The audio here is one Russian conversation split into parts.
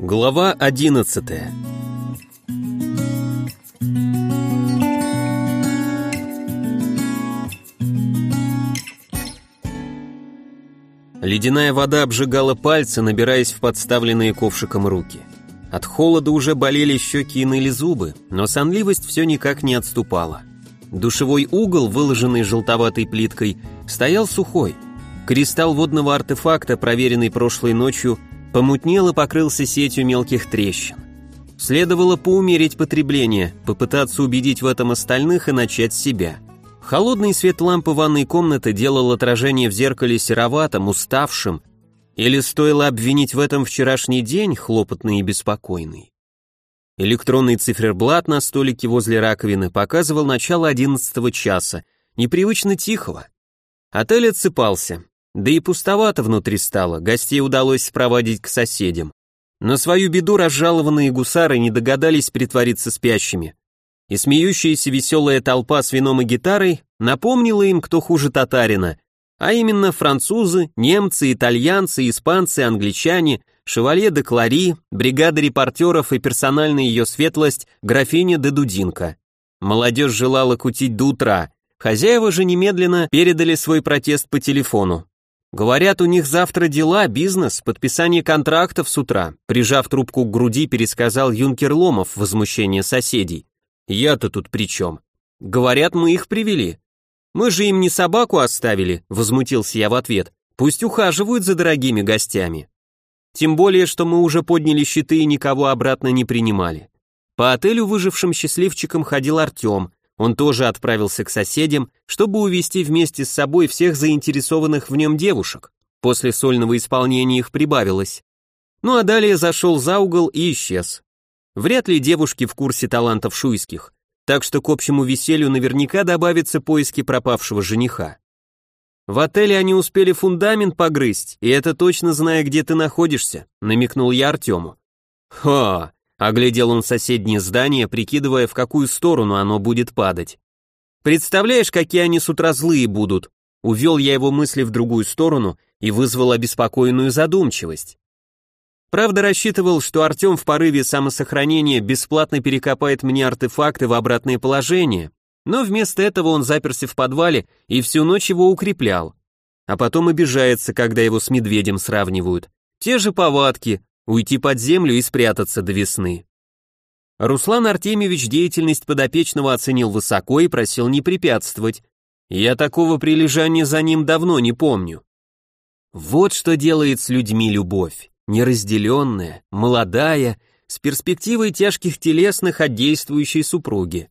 Глава 11 Ледяная вода обжигала пальцы, набираясь в подставленные ковшиком руки. От холода уже болели щеки и ныли зубы, но сонливость все никак не отступала. Душевой угол, выложенный желтоватой плиткой, стоял сухой. Кристалл водного артефакта, проверенный прошлой ночью, помутнел и покрылся сетью мелких трещин. Следовало поумерить потребление, попытаться убедить в этом остальных и начать с себя. Холодный свет лампы ванной комнаты делал отражение в зеркале сероватым, уставшим, или стоило обвинить в этом вчерашний день, хлопотный и беспокойный. Электронный циферблат на столике возле раковины показывал начало одиннадцатого часа, непривычно тихого. Отель отсыпался, да и пустовато внутри стало, гостей удалось спроводить к соседям. На свою беду разжалованные гусары не догадались притвориться спящими. И смеющаяся веселая толпа с вином и гитарой напомнила им, кто хуже татарина, а именно французы, немцы, итальянцы, испанцы, англичане, шевалье де Клари, бригада репортеров и персональная ее светлость графиня де Дудинка. Молодежь желала кутить до утра, хозяева же немедленно передали свой протест по телефону. Говорят, у них завтра дела, бизнес, подписание контрактов с утра. Прижав трубку к груди, пересказал юнкер Ломов возмущение соседей. Я-то тут при чем? Говорят, мы их привели. Мы же им не собаку оставили, возмутился я в ответ. Пусть ухаживают за дорогими гостями. Тем более, что мы уже подняли щиты и никого обратно не принимали. По отелю выжившим счастливчиком ходил Артем, он тоже отправился к соседям, чтобы увести вместе с собой всех заинтересованных в нем девушек. После сольного исполнения их прибавилось. Ну а далее зашел за угол и исчез. Вряд ли девушки в курсе талантов шуйских, так что к общему веселью наверняка добавятся поиски пропавшего жениха. В отеле они успели фундамент погрызть, и это точно зная, где ты находишься, намекнул я Артему. Ха, Оглядел он соседнее здание, прикидывая, в какую сторону оно будет падать. «Представляешь, какие они с утра злые будут?» Увел я его мысли в другую сторону и вызвал обеспокоенную задумчивость. Правда, рассчитывал, что Артем в порыве самосохранения бесплатно перекопает мне артефакты в обратное положение, но вместо этого он заперся в подвале и всю ночь его укреплял. А потом обижается, когда его с медведем сравнивают. Те же повадки, уйти под землю и спрятаться до весны. Руслан Артемьевич деятельность подопечного оценил высоко и просил не препятствовать. Я такого прилежания за ним давно не помню. Вот что делает с людьми любовь. Неразделенная, молодая, с перспективой тяжких телесных от действующей супруги.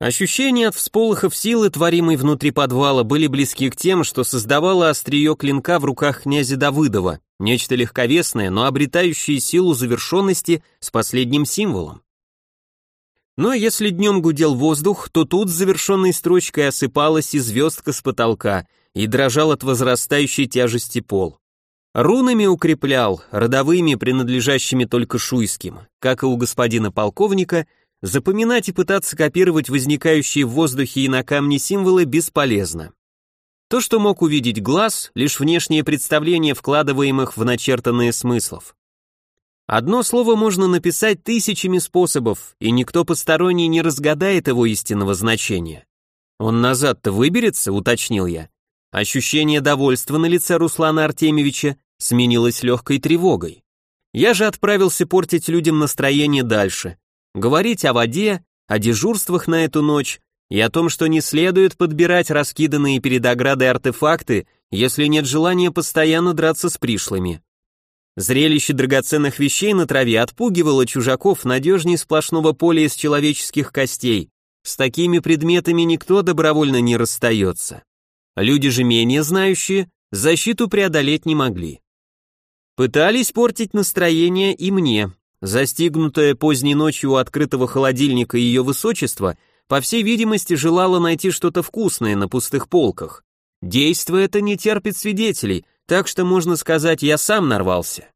Ощущения от всполохов силы, творимой внутри подвала, были близки к тем, что создавало острие клинка в руках князя Давыдова, нечто легковесное, но обретающее силу завершенности с последним символом. Но если днем гудел воздух, то тут с завершенной строчкой осыпалась и звездка с потолка и дрожал от возрастающей тяжести пол. Рунами укреплял, родовыми, принадлежащими только шуйским, как и у господина полковника – Запоминать и пытаться копировать возникающие в воздухе и на камне символы бесполезно. То, что мог увидеть глаз, лишь внешнее представление вкладываемых в начертанные смыслов. Одно слово можно написать тысячами способов, и никто посторонний не разгадает его истинного значения. Он назад-то выберется, уточнил я. Ощущение довольства на лице Руслана Артемьевича сменилось легкой тревогой. Я же отправился портить людям настроение дальше, говорить о воде, о дежурствах на эту ночь и о том, что не следует подбирать раскиданные перед оградой артефакты, если нет желания постоянно драться с пришлыми. Зрелище драгоценных вещей на траве отпугивало чужаков надежнее сплошного поля из человеческих костей. С такими предметами никто добровольно не расстается. Люди же менее знающие защиту преодолеть не могли. Пытались портить настроение и мне, Застигнутая поздней ночью у открытого холодильника ее высочество, по всей видимости, желала найти что-то вкусное на пустых полках. Действо это не терпит свидетелей, так что, можно сказать, я сам нарвался.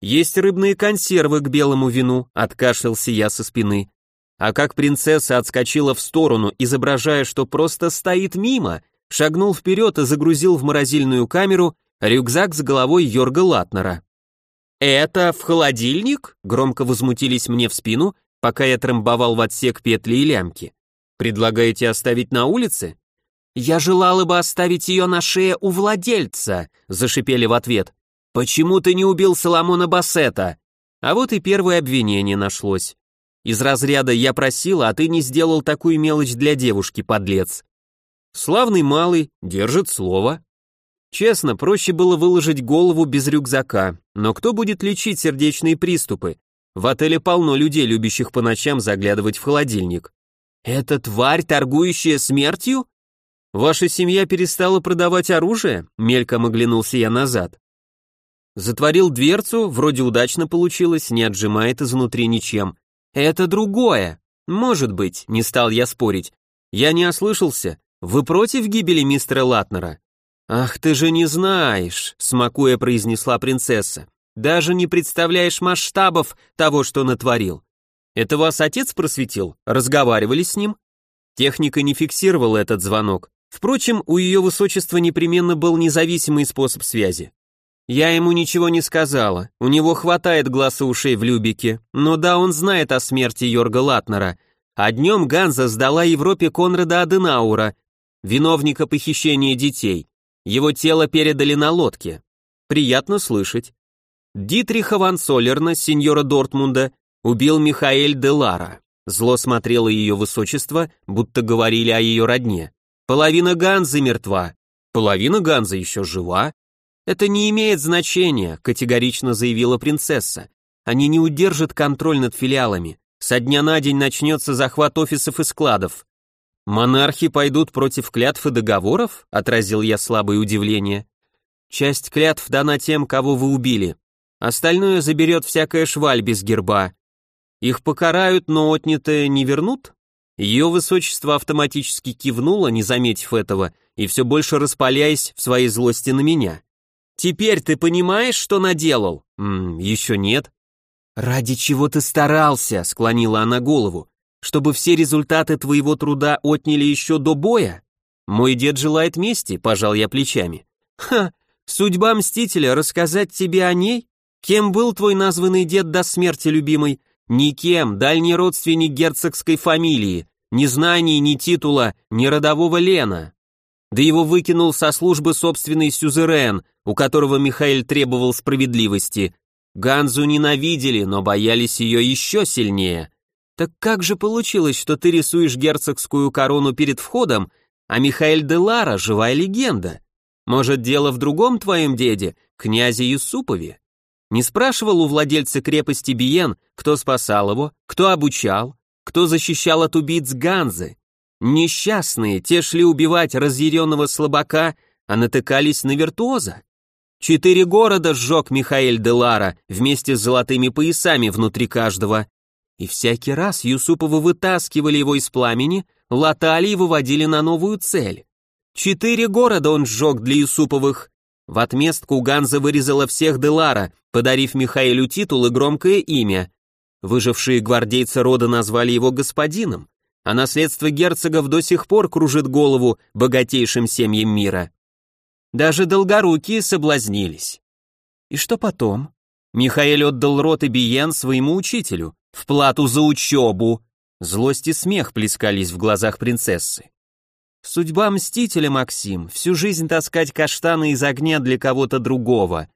Есть рыбные консервы к белому вину, откашлялся я со спины. А как принцесса отскочила в сторону, изображая, что просто стоит мимо, шагнул вперед и загрузил в морозильную камеру рюкзак с головой Йорга Латнера. «Это в холодильник?» — громко возмутились мне в спину, пока я трамбовал в отсек петли и лямки. «Предлагаете оставить на улице?» «Я желала бы оставить ее на шее у владельца», — зашипели в ответ. «Почему ты не убил Соломона Бассета?» А вот и первое обвинение нашлось. Из разряда «я просила, а ты не сделал такую мелочь для девушки, подлец». Славный малый, держит слово. Честно, проще было выложить голову без рюкзака, но кто будет лечить сердечные приступы? В отеле полно людей, любящих по ночам заглядывать в холодильник. «Это тварь, торгующая смертью?» «Ваша семья перестала продавать оружие?» — мельком оглянулся я назад. Затворил дверцу, вроде удачно получилось, не отжимает изнутри ничем. «Это другое!» «Может быть», — не стал я спорить. «Я не ослышался. Вы против гибели мистера Латнера?» «Ах, ты же не знаешь», — смакуя произнесла принцесса. «Даже не представляешь масштабов того, что натворил. Это вас отец просветил? Разговаривали с ним?» Техника не фиксировала этот звонок. Впрочем, у ее высочества непременно был независимый способ связи. Я ему ничего не сказала, у него хватает глаз и ушей в Любике, но да, он знает о смерти Йорга Латнера, а днем Ганза сдала Европе Конрада Аденаура, виновника похищения детей. Его тело передали на лодке. Приятно слышать. Дитриха ван Солерна, сеньора Дортмунда, убил Михаэль де Лара. Зло смотрело ее высочество, будто говорили о ее родне. Половина Ганзы мертва, половина Ганзы еще жива. Это не имеет значения, категорично заявила принцесса. Они не удержат контроль над филиалами. Со дня на день начнется захват офисов и складов. «Монархи пойдут против клятв и договоров?» — отразил я слабое удивление. «Часть клятв дана тем, кого вы убили. Остальное заберет всякая шваль без герба. Их покарают, но отнятое не вернут?» Ее высочество автоматически кивнуло, не заметив этого, и все больше распаляясь в своей злости на меня. «Теперь ты понимаешь, что наделал?» «Ммм, еще нет». «Ради чего ты старался?» — склонила она голову чтобы все результаты твоего труда отняли еще до боя? Мой дед желает мести, пожал я плечами. Ха, судьба мстителя рассказать тебе о ней? Кем был твой названный дед до смерти, любимый? Никем, дальний родственник герцогской фамилии, ни знаний, ни титула, ни родового Лена. Да его выкинул со службы собственный сюзерен, у которого Михаил требовал справедливости. Ганзу ненавидели, но боялись ее еще сильнее. Так как же получилось, что ты рисуешь герцогскую корону перед входом, а Михаил де Лара — живая легенда? Может, дело в другом твоем деде, князе Юсупове? Не спрашивал у владельца крепости Биен, кто спасал его, кто обучал, кто защищал от убийц Ганзы? Несчастные, те шли убивать разъяренного слабака, а натыкались на виртуоза. Четыре города сжег Михаил де Лара вместе с золотыми поясами внутри каждого, и всякий раз Юсуповы вытаскивали его из пламени, латали и выводили на новую цель. Четыре города он сжег для Юсуповых. В отместку Ганза вырезала всех Делара, подарив Михаилу титул и громкое имя. Выжившие гвардейцы рода назвали его господином, а наследство герцогов до сих пор кружит голову богатейшим семьям мира. Даже долгорукие соблазнились. И что потом? Михаил отдал рот и биен своему учителю, в плату за учебу!» Злость и смех плескались в глазах принцессы. «Судьба мстителя, Максим, всю жизнь таскать каштаны из огня для кого-то другого.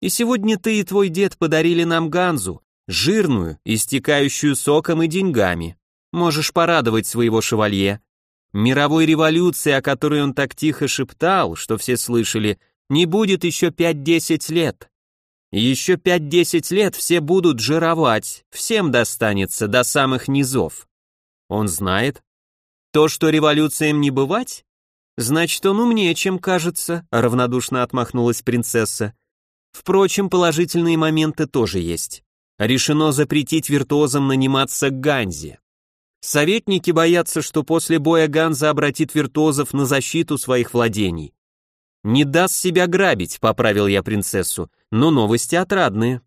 И сегодня ты и твой дед подарили нам Ганзу, жирную, истекающую соком и деньгами. Можешь порадовать своего шевалье. Мировой революции, о которой он так тихо шептал, что все слышали, не будет еще пять-десять лет. Еще пять-десять лет все будут жировать, всем достанется до самых низов. Он знает. То, что революциям не бывать? Значит, он умнее, чем кажется, равнодушно отмахнулась принцесса. Впрочем, положительные моменты тоже есть. Решено запретить виртуозам наниматься к Ганзе. Советники боятся, что после боя Ганза обратит виртуозов на защиту своих владений. «Не даст себя грабить», — поправил я принцессу, но новости отрадные.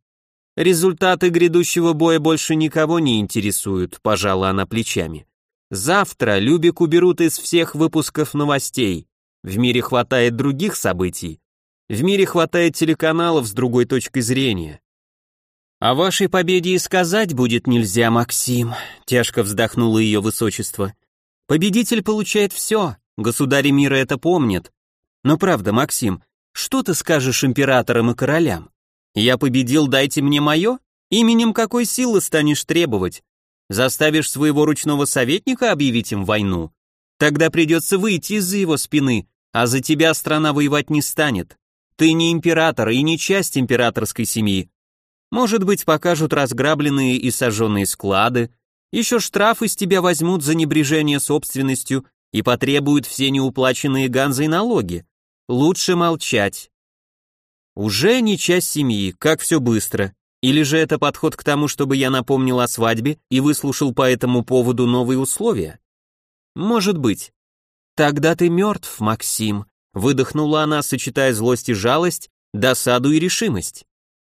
Результаты грядущего боя больше никого не интересуют, пожала она плечами. Завтра Любик уберут из всех выпусков новостей. В мире хватает других событий. В мире хватает телеканалов с другой точкой зрения. «О вашей победе и сказать будет нельзя, Максим», — тяжко вздохнуло ее высочество. «Победитель получает все, государи мира это помнят. Но правда, Максим, что ты скажешь императорам и королям? Я победил, дайте мне мое? Именем какой силы станешь требовать? Заставишь своего ручного советника объявить им войну? Тогда придется выйти из-за его спины, а за тебя страна воевать не станет. Ты не император и не часть императорской семьи, может быть, покажут разграбленные и сожженные склады, еще штрафы с тебя возьмут за небрежение собственностью и потребуют все неуплаченные Ганзой налоги. Лучше молчать. Уже не часть семьи, как все быстро. Или же это подход к тому, чтобы я напомнил о свадьбе и выслушал по этому поводу новые условия? Может быть. Тогда ты мертв, Максим, выдохнула она, сочетая злость и жалость, досаду и решимость.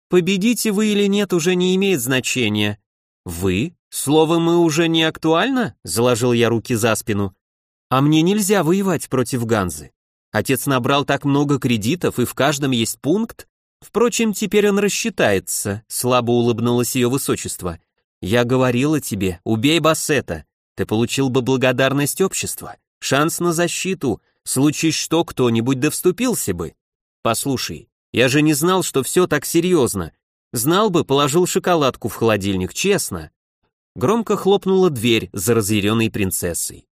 Победите вы или нет уже не имеет значения. Вы? Слово «мы» уже не актуально? Заложил я руки за спину. А мне нельзя воевать против Ганзы. Отец набрал так много кредитов, и в каждом есть пункт. Впрочем, теперь он рассчитается, слабо улыбнулось ее высочество. Я говорила тебе, убей Бассета. Ты получил бы благодарность общества, шанс на защиту, случись что, кто-нибудь да вступился бы. Послушай, я же не знал, что все так серьезно. Знал бы, положил шоколадку в холодильник, честно. Громко хлопнула дверь за разъяренной принцессой.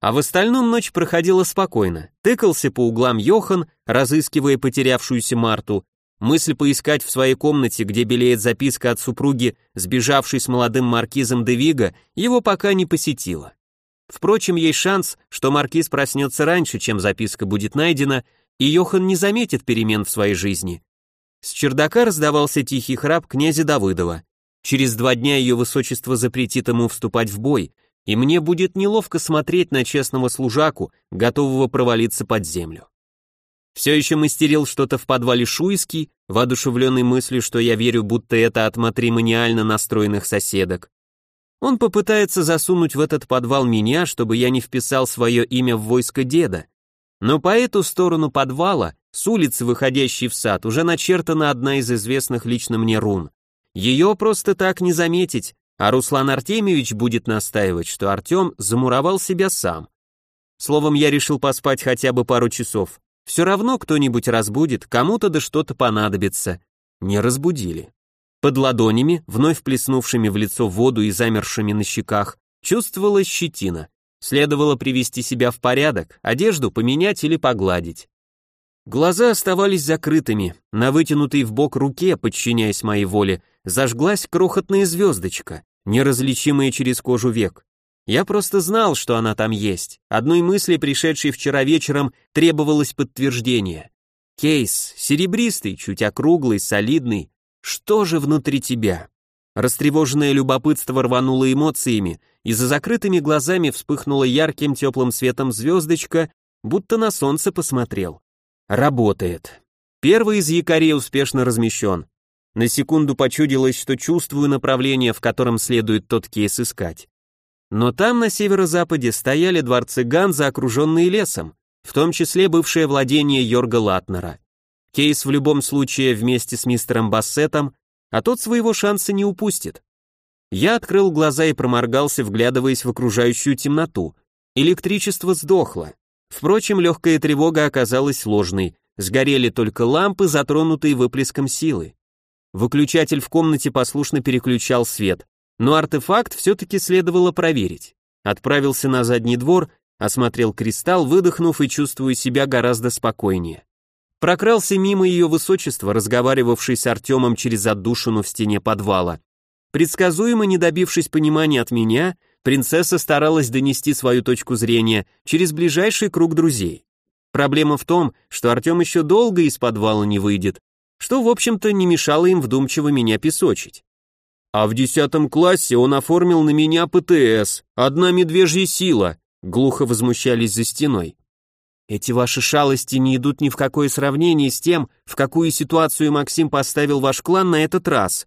А в остальном ночь проходила спокойно. Тыкался по углам Йохан, разыскивая потерявшуюся Марту. Мысль поискать в своей комнате, где белеет записка от супруги, сбежавшей с молодым маркизом Девига, его пока не посетила. Впрочем, есть шанс, что маркиз проснется раньше, чем записка будет найдена, и Йохан не заметит перемен в своей жизни. С чердака раздавался тихий храп князя Давыдова. Через два дня ее высочество запретит ему вступать в бой, и мне будет неловко смотреть на честного служаку, готового провалиться под землю. Все еще мастерил что-то в подвале Шуйский, воодушевленный мыслью, что я верю, будто это от матримониально настроенных соседок. Он попытается засунуть в этот подвал меня, чтобы я не вписал свое имя в войско деда, но по эту сторону подвала, с улицы, выходящей в сад, уже начертана одна из известных лично мне рун. Ее просто так не заметить, а Руслан Артемьевич будет настаивать, что Артем замуровал себя сам. Словом, я решил поспать хотя бы пару часов. Все равно кто-нибудь разбудит, кому-то да что-то понадобится. Не разбудили. Под ладонями, вновь плеснувшими в лицо воду и замершими на щеках, чувствовалась щетина. Следовало привести себя в порядок, одежду поменять или погладить. Глаза оставались закрытыми, на вытянутой в бок руке, подчиняясь моей воле, зажглась крохотная звездочка, неразличимая через кожу век. Я просто знал, что она там есть. Одной мысли, пришедшей вчера вечером, требовалось подтверждение. Кейс, серебристый, чуть округлый, солидный. Что же внутри тебя? Растревоженное любопытство рвануло эмоциями, и за закрытыми глазами вспыхнула ярким теплым светом звездочка, будто на солнце посмотрел. Работает. Первый из якорей успешно размещен. На секунду почудилось, что чувствую направление, в котором следует тот кейс искать. Но там, на северо-западе, стояли дворцы Ганза, окруженные лесом, в том числе бывшее владение Йорга Латнера. Кейс в любом случае вместе с мистером Бассетом, а тот своего шанса не упустит. Я открыл глаза и проморгался, вглядываясь в окружающую темноту. Электричество сдохло. Впрочем, легкая тревога оказалась ложной. Сгорели только лампы, затронутые выплеском силы. Выключатель в комнате послушно переключал свет, но артефакт все-таки следовало проверить. Отправился на задний двор, осмотрел кристалл, выдохнув и чувствуя себя гораздо спокойнее. Прокрался мимо ее высочества, разговаривавший с Артемом через отдушину в стене подвала. Предсказуемо не добившись понимания от меня, принцесса старалась донести свою точку зрения через ближайший круг друзей. Проблема в том, что Артем еще долго из подвала не выйдет, что, в общем-то, не мешало им вдумчиво меня песочить. А в десятом классе он оформил на меня ПТС, одна медвежья сила, глухо возмущались за стеной. Эти ваши шалости не идут ни в какое сравнение с тем, в какую ситуацию Максим поставил ваш клан на этот раз,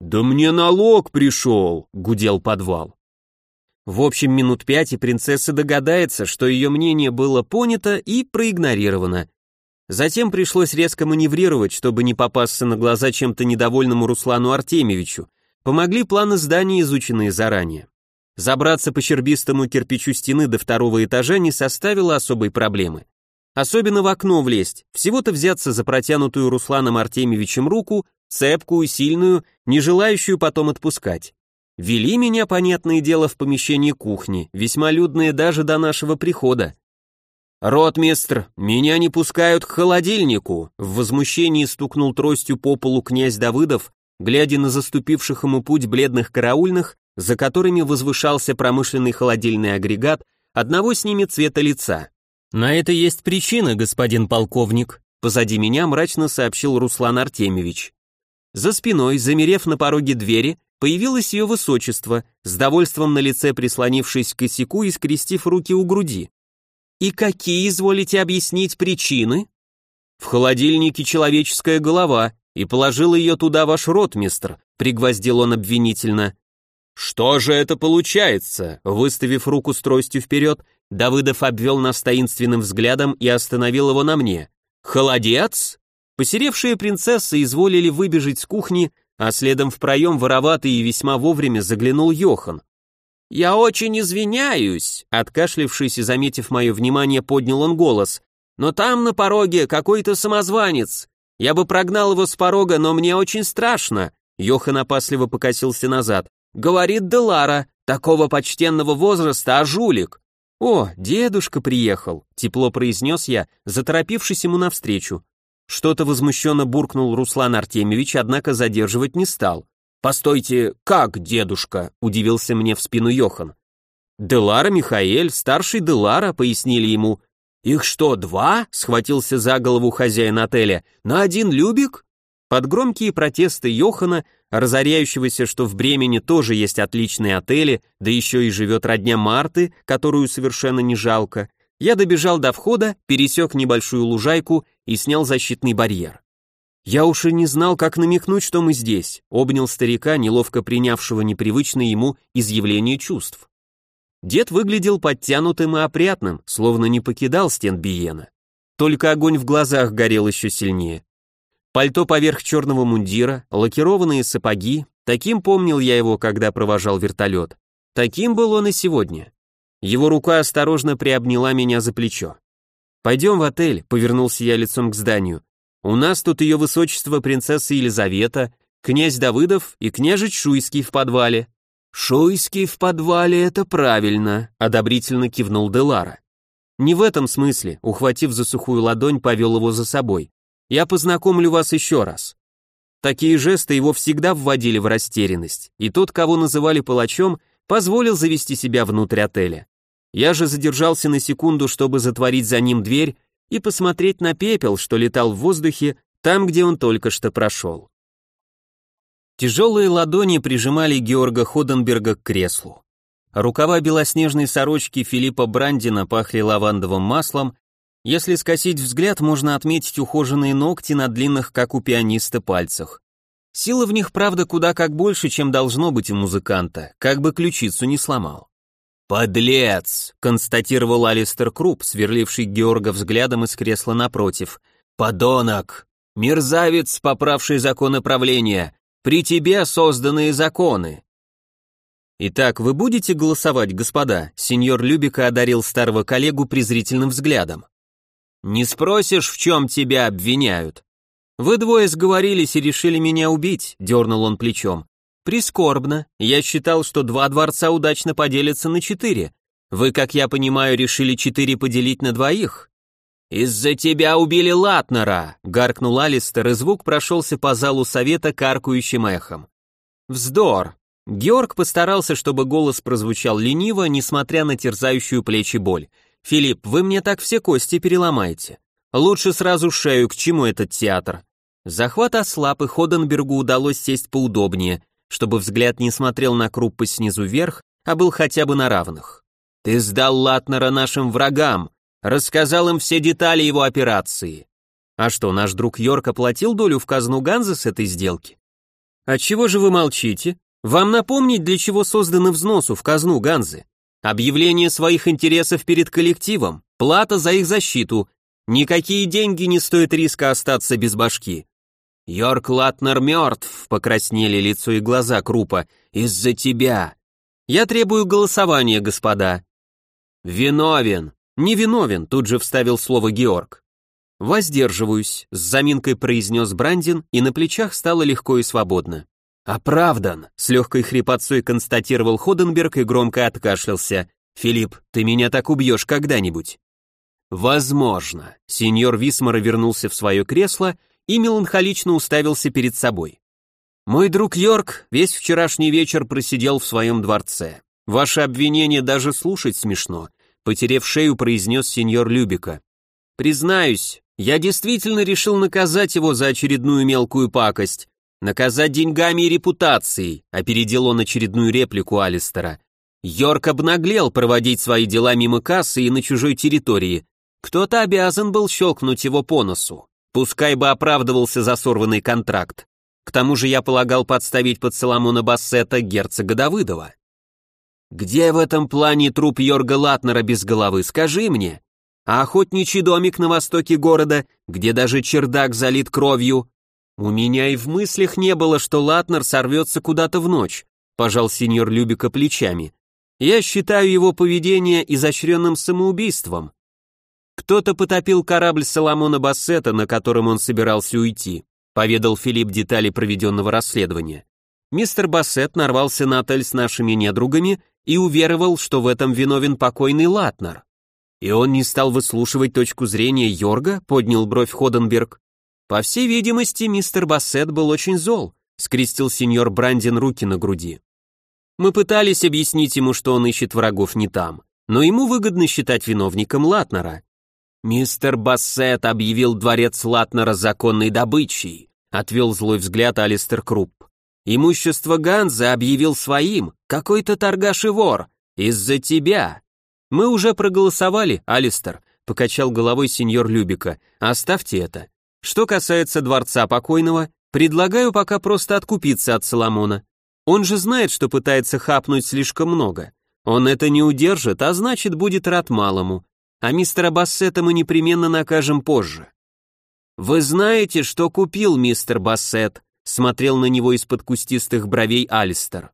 «Да мне налог пришел!» — гудел подвал. В общем, минут пять, и принцесса догадается, что ее мнение было понято и проигнорировано. Затем пришлось резко маневрировать, чтобы не попасться на глаза чем-то недовольному Руслану Артемьевичу. Помогли планы здания, изученные заранее. Забраться по щербистому кирпичу стены до второго этажа не составило особой проблемы. Особенно в окно влезть, всего-то взяться за протянутую Русланом Артемьевичем руку, цепкую, сильную, не желающую потом отпускать. Вели меня, понятное дело, в помещении кухни, весьма людное даже до нашего прихода. «Ротмистр, меня не пускают к холодильнику!» В возмущении стукнул тростью по полу князь Давыдов, глядя на заступивших ему путь бледных караульных, за которыми возвышался промышленный холодильный агрегат одного с ними цвета лица. «На это есть причина, господин полковник», позади меня мрачно сообщил Руслан Артемьевич. За спиной, замерев на пороге двери, появилось ее высочество, с довольством на лице прислонившись к косяку и скрестив руки у груди. «И какие, изволите объяснить, причины?» «В холодильнике человеческая голова, и положил ее туда ваш ротмистр», пригвоздил он обвинительно. «Что же это получается?» Выставив руку с тростью вперед, Давыдов обвел нас таинственным взглядом и остановил его на мне. «Холодец?» Посеревшие принцессы изволили выбежать с кухни, а следом в проем вороватый и весьма вовремя заглянул Йохан. «Я очень извиняюсь», — откашлившись и заметив мое внимание, поднял он голос. «Но там на пороге какой-то самозванец. Я бы прогнал его с порога, но мне очень страшно». Йохан опасливо покосился назад. «Говорит Делара, такого почтенного возраста, а жулик». «О, дедушка приехал», — тепло произнес я, заторопившись ему навстречу. Что-то возмущенно буркнул Руслан Артемьевич, однако задерживать не стал. «Постойте, как, дедушка?» — удивился мне в спину Йохан. «Делара Михаэль, старший Делара», — пояснили ему. «Их что, два?» — схватился за голову хозяин отеля. «На один Любик?» Под громкие протесты Йохана, разоряющегося, что в Бремени тоже есть отличные отели, да еще и живет родня Марты, которую совершенно не жалко, я добежал до входа, пересек небольшую лужайку и снял защитный барьер. Я уж и не знал, как намекнуть, что мы здесь, обнял старика, неловко принявшего непривычное ему изъявление чувств. Дед выглядел подтянутым и опрятным, словно не покидал стен Биена. Только огонь в глазах горел еще сильнее. Пальто поверх черного мундира, лакированные сапоги, таким помнил я его, когда провожал вертолет. Таким был он и сегодня. Его рука осторожно приобняла меня за плечо. «Пойдем в отель», — повернулся я лицом к зданию. У нас тут ее высочество принцесса Елизавета, князь Давыдов и княжич Шуйский в подвале. Шуйский в подвале это правильно, одобрительно кивнул Делара. Не в этом смысле, ухватив за сухую ладонь, повел его за собой. Я познакомлю вас еще раз. Такие жесты его всегда вводили в растерянность, и тот, кого называли палачом, позволил завести себя внутрь отеля. Я же задержался на секунду, чтобы затворить за ним дверь и посмотреть на пепел, что летал в воздухе там, где он только что прошел. Тяжелые ладони прижимали Георга Ходенберга к креслу. Рукава белоснежной сорочки Филиппа Брандина пахли лавандовым маслом, если скосить взгляд, можно отметить ухоженные ногти на длинных, как у пианиста, пальцах. Сила в них, правда, куда как больше, чем должно быть у музыканта, как бы ключицу не сломал. «Подлец!» — констатировал Алистер Круп, сверливший Георга взглядом из кресла напротив. «Подонок! Мерзавец, поправший законы правления! При тебе созданные законы!» «Итак, вы будете голосовать, господа?» Сеньор Любика одарил старого коллегу презрительным взглядом. «Не спросишь, в чем тебя обвиняют?» «Вы двое сговорились и решили меня убить», — дернул он плечом. Прискорбно. Я считал, что два дворца удачно поделятся на четыре. Вы, как я понимаю, решили четыре поделить на двоих? Из-за тебя убили Латнера, гаркнул Алистер, и звук прошелся по залу совета каркающим эхом. Вздор. Георг постарался, чтобы голос прозвучал лениво, несмотря на терзающую плечи боль. «Филипп, вы мне так все кости переломаете. Лучше сразу шею, к чему этот театр?» Захват ослаб, и Ходенбергу удалось сесть поудобнее, чтобы взгляд не смотрел на круппы снизу вверх, а был хотя бы на равных. «Ты сдал Латнера нашим врагам, рассказал им все детали его операции. А что, наш друг Йорк оплатил долю в казну Ганзы с этой сделки? А чего же вы молчите? Вам напомнить, для чего созданы взносу в казну Ганзы? Объявление своих интересов перед коллективом, плата за их защиту. Никакие деньги не стоят риска остаться без башки. Йорк Латнер мертв, покраснели лицо и глаза Крупа, из-за тебя. Я требую голосования, господа. Виновен. Не виновен, тут же вставил слово Георг. Воздерживаюсь, с заминкой произнес Брандин, и на плечах стало легко и свободно. «Оправдан», — с легкой хрипотцой констатировал Ходенберг и громко откашлялся. «Филипп, ты меня так убьешь когда-нибудь?» «Возможно». Сеньор Висмара вернулся в свое кресло и меланхолично уставился перед собой. «Мой друг Йорк весь вчерашний вечер просидел в своем дворце. Ваше обвинение даже слушать смешно», потерев шею, произнес сеньор Любика. «Признаюсь, я действительно решил наказать его за очередную мелкую пакость, наказать деньгами и репутацией», опередил он очередную реплику Алистера. Йорк обнаглел проводить свои дела мимо кассы и на чужой территории. Кто-то обязан был щелкнуть его по носу. Пускай бы оправдывался за сорванный контракт. К тому же я полагал подставить под Соломона Бассета герцога Давыдова. Где в этом плане труп Йорга Латнера без головы, скажи мне? А охотничий домик на востоке города, где даже чердак залит кровью? У меня и в мыслях не было, что Латнер сорвется куда-то в ночь, пожал сеньор Любика плечами. Я считаю его поведение изощренным самоубийством. Кто-то потопил корабль Соломона Бассета, на котором он собирался уйти, поведал Филипп детали проведенного расследования. Мистер Бассет нарвался на отель с нашими недругами и уверовал, что в этом виновен покойный Латнер. И он не стал выслушивать точку зрения Йорга, поднял бровь Ходенберг. По всей видимости, мистер Бассет был очень зол, скрестил сеньор Брандин руки на груди. Мы пытались объяснить ему, что он ищет врагов не там, но ему выгодно считать виновником Латнера, «Мистер Бассет объявил дворец Латнера законной добычей», отвел злой взгляд Алистер Крупп. «Имущество Ганза объявил своим, какой-то торгаш и вор, из-за тебя». «Мы уже проголосовали, Алистер», покачал головой сеньор Любика. «Оставьте это. Что касается дворца покойного, предлагаю пока просто откупиться от Соломона. Он же знает, что пытается хапнуть слишком много. Он это не удержит, а значит, будет рад малому а мистера Бассета мы непременно накажем позже. Вы знаете, что купил мистер Бассет? Смотрел на него из-под кустистых бровей Алистер.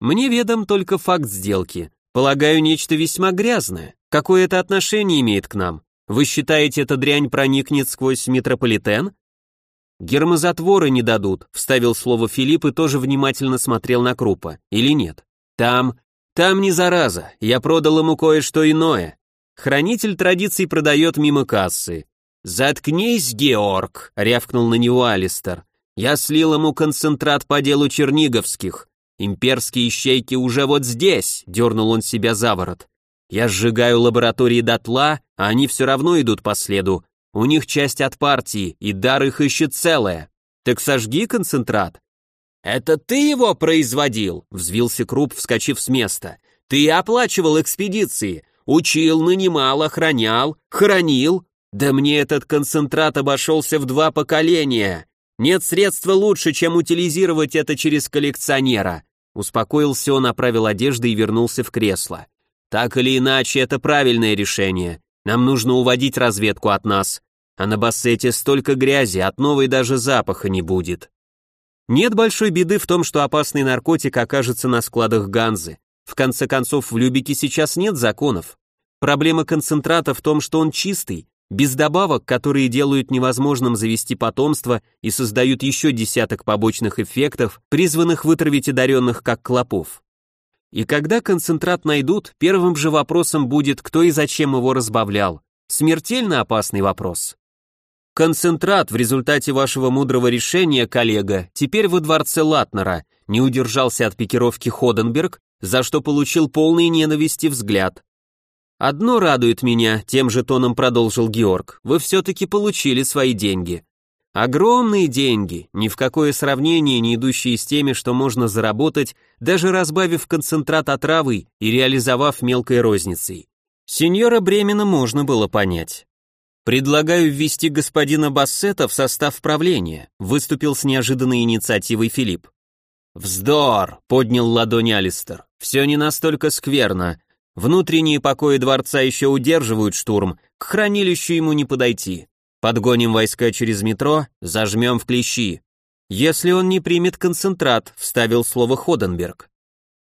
Мне ведом только факт сделки. Полагаю, нечто весьма грязное. Какое это отношение имеет к нам? Вы считаете, эта дрянь проникнет сквозь метрополитен? Гермозатворы не дадут, вставил слово Филипп и тоже внимательно смотрел на Крупа. Или нет? Там, там не зараза. Я продал ему кое-что иное. Хранитель традиций продает мимо кассы. «Заткнись, Георг!» — рявкнул на него Алистер. «Я слил ему концентрат по делу черниговских. Имперские ищейки уже вот здесь!» — дернул он себя за ворот. «Я сжигаю лаборатории дотла, а они все равно идут по следу. У них часть от партии, и дар их ищет целое. Так сожги концентрат». «Это ты его производил?» — взвился Круп, вскочив с места. «Ты оплачивал экспедиции, Учил, нанимал, охранял, хранил. Да мне этот концентрат обошелся в два поколения. Нет средства лучше, чем утилизировать это через коллекционера. Успокоился он, оправил одежды и вернулся в кресло. Так или иначе, это правильное решение. Нам нужно уводить разведку от нас. А на бассете столько грязи, от новой даже запаха не будет. Нет большой беды в том, что опасный наркотик окажется на складах Ганзы. В конце концов, в Любике сейчас нет законов. Проблема концентрата в том, что он чистый, без добавок, которые делают невозможным завести потомство и создают еще десяток побочных эффектов, призванных вытравить одаренных как клопов. И когда концентрат найдут, первым же вопросом будет, кто и зачем его разбавлял. Смертельно опасный вопрос. Концентрат в результате вашего мудрого решения, коллега, теперь во дворце Латнера, не удержался от пикировки Ходенберг, за что получил полный ненависти взгляд. «Одно радует меня», — тем же тоном продолжил Георг, «вы все-таки получили свои деньги. Огромные деньги, ни в какое сравнение не идущие с теми, что можно заработать, даже разбавив концентрат отравы и реализовав мелкой розницей. Сеньора Бремена можно было понять. «Предлагаю ввести господина Бассета в состав правления», выступил с неожиданной инициативой Филипп. «Вздор!» — поднял ладонь Алистер. «Все не настолько скверно. Внутренние покои дворца еще удерживают штурм, к хранилищу ему не подойти. Подгоним войска через метро, зажмем в клещи. Если он не примет концентрат, вставил слово Ходенберг.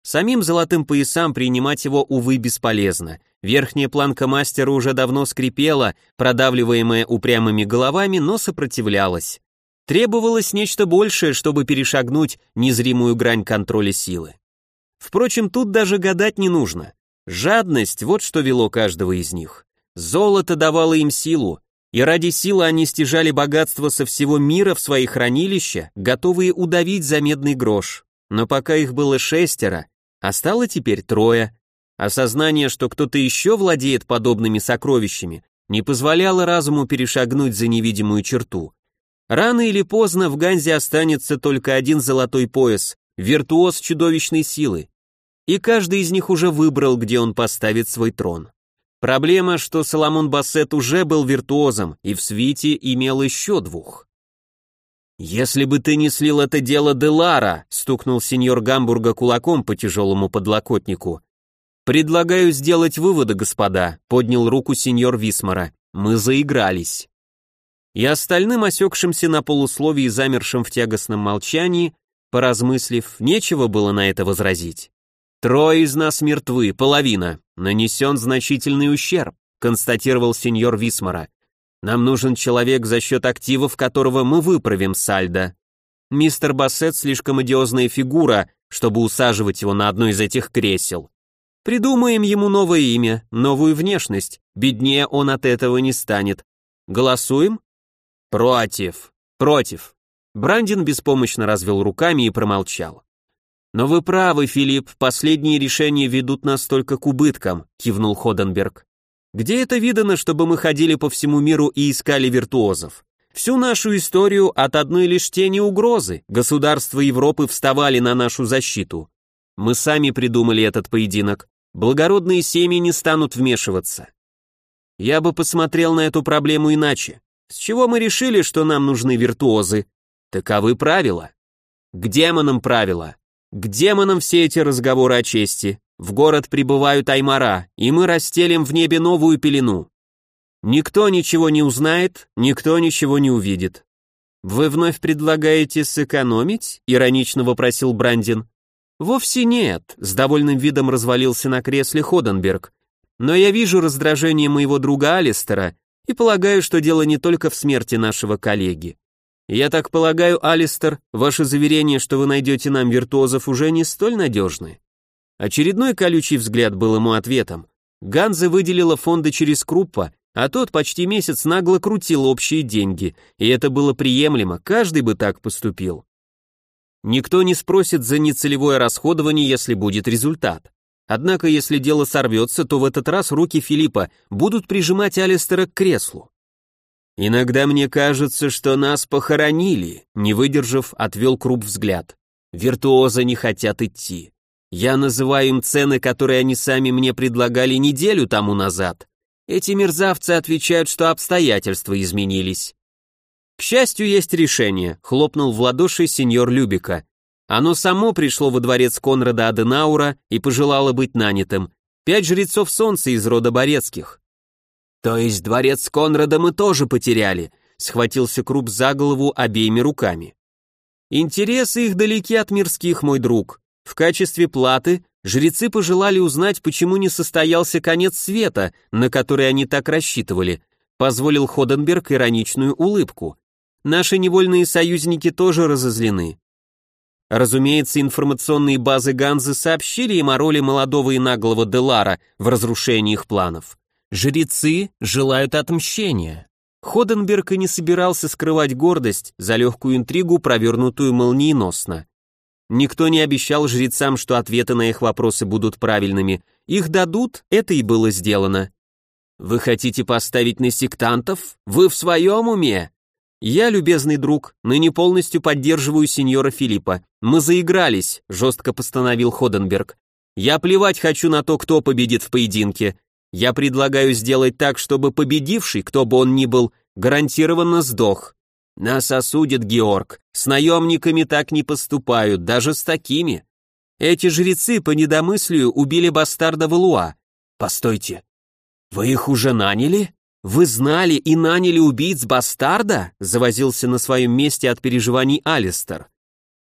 Самим золотым поясам принимать его, увы, бесполезно. Верхняя планка мастера уже давно скрипела, продавливаемая упрямыми головами, но сопротивлялась. Требовалось нечто большее, чтобы перешагнуть незримую грань контроля силы. Впрочем, тут даже гадать не нужно. Жадность — вот что вело каждого из них. Золото давало им силу, и ради силы они стяжали богатство со всего мира в свои хранилища, готовые удавить за медный грош. Но пока их было шестеро, а стало теперь трое. Осознание, что кто-то еще владеет подобными сокровищами, не позволяло разуму перешагнуть за невидимую черту. Рано или поздно в Ганзе останется только один золотой пояс, виртуоз чудовищной силы. И каждый из них уже выбрал, где он поставит свой трон. Проблема, что Соломон Бассет уже был виртуозом и в свите имел еще двух. «Если бы ты не слил это дело Делара», — стукнул сеньор Гамбурга кулаком по тяжелому подлокотнику. «Предлагаю сделать выводы, господа», — поднял руку сеньор Висмара. «Мы заигрались». И остальным, осекшимся на полусловии и замершим в тягостном молчании, поразмыслив, нечего было на это возразить. «Трое из нас мертвы, половина. Нанесен значительный ущерб», — констатировал сеньор Висмара. Нам нужен человек, за счет активов которого мы выправим сальдо. Мистер Бассет слишком идиозная фигура, чтобы усаживать его на одно из этих кресел. Придумаем ему новое имя, новую внешность. Беднее он от этого не станет. Голосуем? Против. Против. Брандин беспомощно развел руками и промолчал. «Но вы правы, Филипп, последние решения ведут нас только к убыткам», кивнул Ходенберг. Где это видано, чтобы мы ходили по всему миру и искали виртуозов? Всю нашу историю от одной лишь тени угрозы государства Европы вставали на нашу защиту. Мы сами придумали этот поединок. Благородные семьи не станут вмешиваться. Я бы посмотрел на эту проблему иначе. С чего мы решили, что нам нужны виртуозы? Таковы правила. К демонам правила. К демонам все эти разговоры о чести. В город прибывают аймара, и мы расстелим в небе новую пелену. Никто ничего не узнает, никто ничего не увидит. Вы вновь предлагаете сэкономить? иронично вопросил Брандин. Вовсе нет, с довольным видом развалился на кресле Ходенберг. Но я вижу раздражение моего друга Алистера и полагаю, что дело не только в смерти нашего коллеги. Я так полагаю, Алистер, ваше заверение, что вы найдете нам виртуозов, уже не столь надежны. Очередной колючий взгляд был ему ответом. Ганза выделила фонды через Круппа, а тот почти месяц нагло крутил общие деньги, и это было приемлемо, каждый бы так поступил. Никто не спросит за нецелевое расходование, если будет результат. Однако, если дело сорвется, то в этот раз руки Филиппа будут прижимать Алистера к креслу. «Иногда мне кажется, что нас похоронили», не выдержав, отвел Круп взгляд. «Виртуозы не хотят идти. Я называю им цены, которые они сами мне предлагали неделю тому назад. Эти мерзавцы отвечают, что обстоятельства изменились. К счастью, есть решение, хлопнул в ладоши сеньор Любика. Оно само пришло во дворец Конрада Аденаура и пожелало быть нанятым. Пять жрецов солнца из рода Борецких. То есть дворец Конрада мы тоже потеряли, схватился Круп за голову обеими руками. Интересы их далеки от мирских, мой друг. В качестве платы жрецы пожелали узнать, почему не состоялся конец света, на который они так рассчитывали, позволил Ходенберг ироничную улыбку. Наши невольные союзники тоже разозлены. Разумеется, информационные базы Ганзы сообщили им о роли молодого и наглого Делара в разрушении их планов. Жрецы желают отмщения. Ходенберг и не собирался скрывать гордость за легкую интригу, провернутую молниеносно. Никто не обещал жрецам, что ответы на их вопросы будут правильными. Их дадут, это и было сделано. Вы хотите поставить на сектантов? Вы в своем уме? Я, любезный друг, ныне полностью поддерживаю сеньора Филиппа. Мы заигрались, жестко постановил Ходенберг. Я плевать хочу на то, кто победит в поединке. Я предлагаю сделать так, чтобы победивший, кто бы он ни был, гарантированно сдох. Нас осудят, Георг. С наемниками так не поступают, даже с такими. Эти жрецы по недомыслию убили бастарда Валуа. Постойте, вы их уже наняли? Вы знали и наняли убийц бастарда? Завозился на своем месте от переживаний Алистер.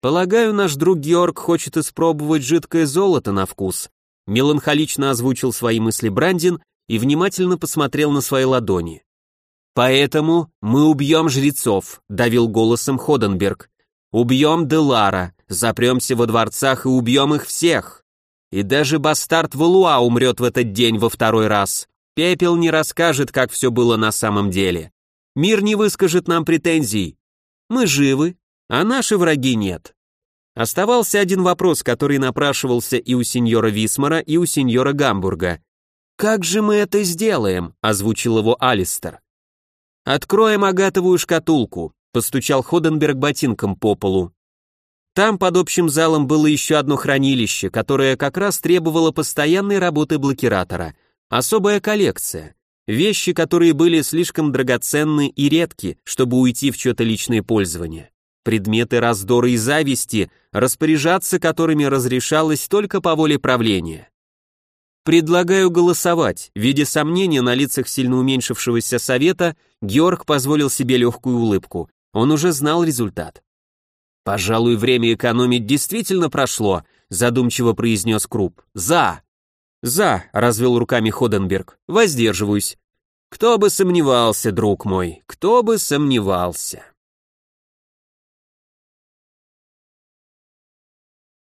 Полагаю, наш друг Георг хочет испробовать жидкое золото на вкус. Меланхолично озвучил свои мысли Брандин и внимательно посмотрел на свои ладони. «Поэтому мы убьем жрецов», — давил голосом Ходенберг. «Убьем Делара, запремся во дворцах и убьем их всех. И даже бастард Валуа умрет в этот день во второй раз. Пепел не расскажет, как все было на самом деле. Мир не выскажет нам претензий. Мы живы, а наши враги нет». Оставался один вопрос, который напрашивался и у сеньора Висмара, и у сеньора Гамбурга. «Как же мы это сделаем?» — озвучил его Алистер. «Откроем агатовую шкатулку», — постучал Ходенберг ботинком по полу. Там под общим залом было еще одно хранилище, которое как раз требовало постоянной работы блокиратора. Особая коллекция. Вещи, которые были слишком драгоценны и редки, чтобы уйти в чье-то личное пользование. Предметы раздора и зависти, распоряжаться которыми разрешалось только по воле правления. Предлагаю голосовать. Видя сомнения на лицах сильно уменьшившегося совета, Георг позволил себе легкую улыбку. Он уже знал результат. «Пожалуй, время экономить действительно прошло», задумчиво произнес Круп. «За!» «За», — развел руками Ходенберг. «Воздерживаюсь». «Кто бы сомневался, друг мой, кто бы сомневался».